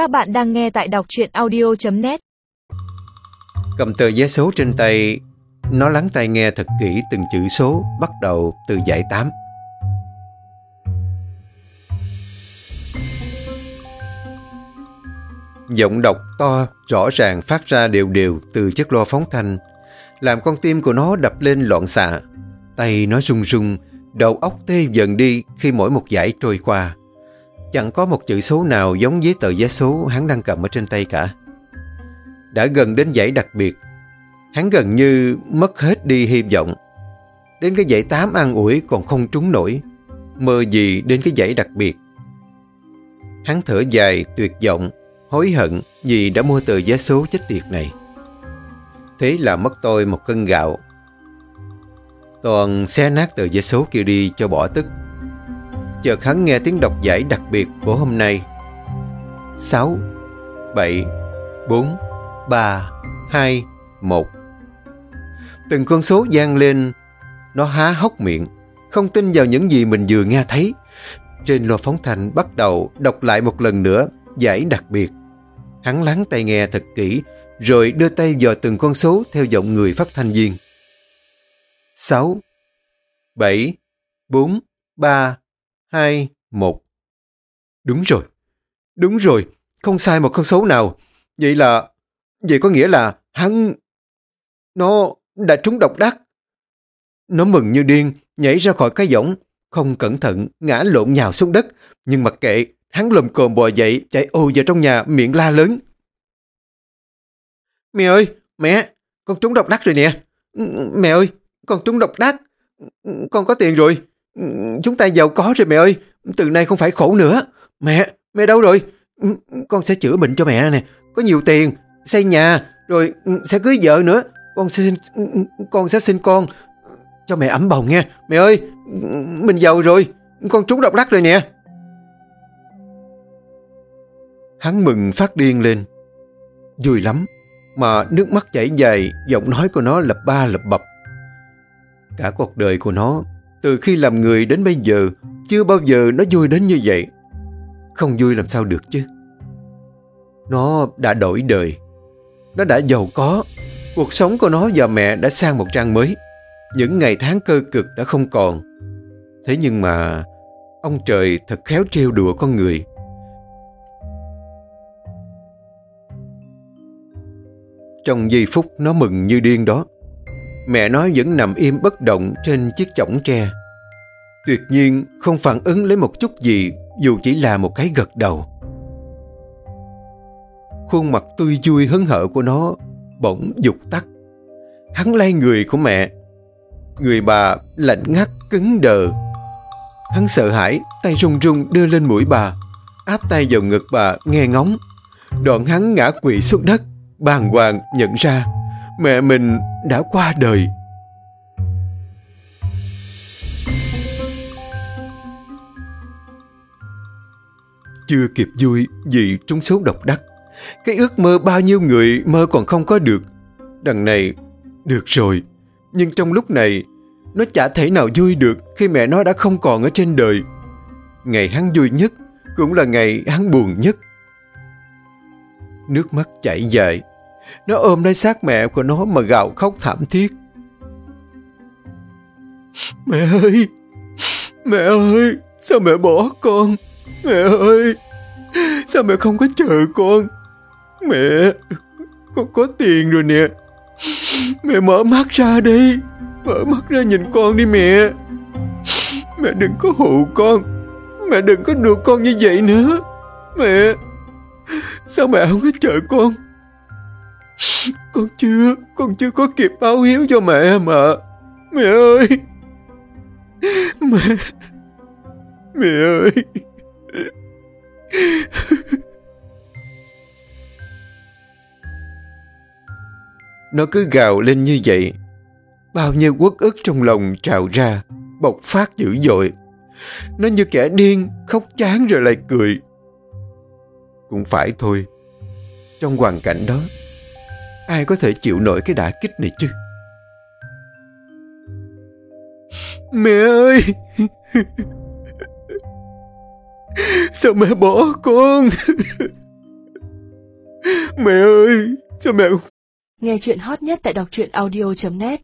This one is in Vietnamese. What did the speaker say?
Các bạn đang nghe tại đọc truyện audio.net Cầm tờ vé số trên tay, nó lắng tai nghe thật kỹ từng chữ số bắt đầu từ dãy 8. Giọng đọc to, rõ ràng phát ra đều đều từ chiếc loa phóng thanh, làm con tim của nó đập lên loạn xạ. Tay nó rung rung, đầu óc tê dần đi khi mỗi một giải trôi qua. Chẳng có một chữ số nào giống với tờ vé số hắn đang cầm ở trên tay cả. Đã gần đến giải đặc biệt, hắn gần như mất hết đi hy vọng. Đến cái giải tám ăn ủi còn không trúng nổi, mơ gì đến cái giải đặc biệt. Hắn thở dài, tuyệt vọng, hối hận vì đã mua tờ vé số chết tiệt này. Thế là mất tôi một cân gạo. Toàn xé nát tờ vé số kia đi cho bỏ tức. Chợt hắn nghe tiếng đọc giải đặc biệt của hôm nay. 6, 7, 4, 3, 2, 1. Từng con số gian lên, nó há hốc miệng, không tin vào những gì mình vừa nghe thấy. Trên loa phóng thanh bắt đầu đọc lại một lần nữa giải đặc biệt. Hắn lắng tai nghe thật kỹ, rồi đưa tay vào từng con số theo giọng người phát thanh viên. 6, 7, 4, 3, 2, 1. Đúng rồi, đúng rồi, không sai một con số nào. Vậy là, vậy có nghĩa là hắn, nó đã trúng độc đắc. Nó mừng như điên, nhảy ra khỏi cái võng, không cẩn thận, ngã lộn nhào xuống đất. Nhưng mặc kệ, hắn lùm cồm bò dậy, chạy ô vào trong nhà, miệng la lớn. Mẹ ơi, mẹ, con trúng độc đắc rồi nè. Mẹ ơi, con trúng độc đắc. Con có tiền rồi. Ừ, chúng ta giàu có rồi mẹ ơi. Từ nay không phải khổ nữa. Mẹ, mẹ đâu rồi? Ừ, con sẽ chữa bệnh cho mẹ nè. Có nhiều tiền, xây nhà, rồi ừ, sẽ cưới vợ nữa. Con sẽ sinh, con sẽ sinh con. Cho mẹ ấm bồng nha. Mẹ ơi, mình giàu rồi. Con trúng độc đắc rồi nè. Hắn mừng phát điên lên. Vui lắm, mà nước mắt chảy dài, giọng nói của nó lập ba lập bập. Cả cuộc đời của nó, từ khi làm người đến bây giờ, chưa bao giờ nó vui đến như vậy. Không vui làm sao được chứ. Nó đã đổi đời. Nó đã giàu có. Cuộc sống của nó và mẹ đã sang một trang mới. Những ngày tháng cơ cực đã không còn. Thế nhưng mà, ông trời thật khéo trêu đùa con người. Trong giây phút nó mừng như điên đó, mẹ nó vẫn nằm im bất động trên chiếc chõng tre. Tuyệt nhiên không phản ứng lấy một chút gì dù chỉ là một cái gật đầu. Khuôn mặt tươi vui hớn hở của nó bỗng dục tắt. Hắn lay người của mẹ. Người bà lạnh ngắt cứng đờ. Hắn sợ hãi, tay run run đưa lên mũi bà, áp tay vào ngực bà nghe ngóng. Đoạn hắn ngã quỵ xuống đất, bàng hoàng nhận ra mẹ mình đã qua đời. Chưa kịp vui vì trúng số độc đắc. Cái ước mơ bao nhiêu người mơ còn không có được. Đằng này, được rồi. Nhưng trong lúc này, nó chả thể nào vui được khi mẹ nó đã không còn ở trên đời. Ngày hắn vui nhất cũng là ngày hắn buồn nhất. Nước mắt chảy dài. Nó ôm lấy xác mẹ của nó mà gào khóc thảm thiết. Mẹ ơi! Mẹ ơi! Sao mẹ bỏ con? Mẹ ơi! Sao mẹ không có chờ con? Mẹ! Con có tiền rồi nè. Mẹ mở mắt ra đi. Mở mắt ra nhìn con đi mẹ. Mẹ đừng có hụ con. Mẹ đừng có đùa con như vậy nữa. Mẹ! Sao mẹ không có chờ con? Con chưa, con chưa có kịp báo hiếu cho mẹ mà. Mẹ ơi! Mẹ! Mẹ ơi! Nó cứ gào lên như vậy. Bao nhiêu uất ức trong lòng trào ra, bộc phát dữ dội. Nó như kẻ điên, khóc chán rồi lại cười. Cũng phải thôi. Trong hoàn cảnh đó, ai có thể chịu nổi cái đả kích này chứ? Mẹ ơi! Sao mẹ bỏ con? Mẹ ơi, cho mẹ Nghe chuyện hot nhất tại đọc truyện audio.net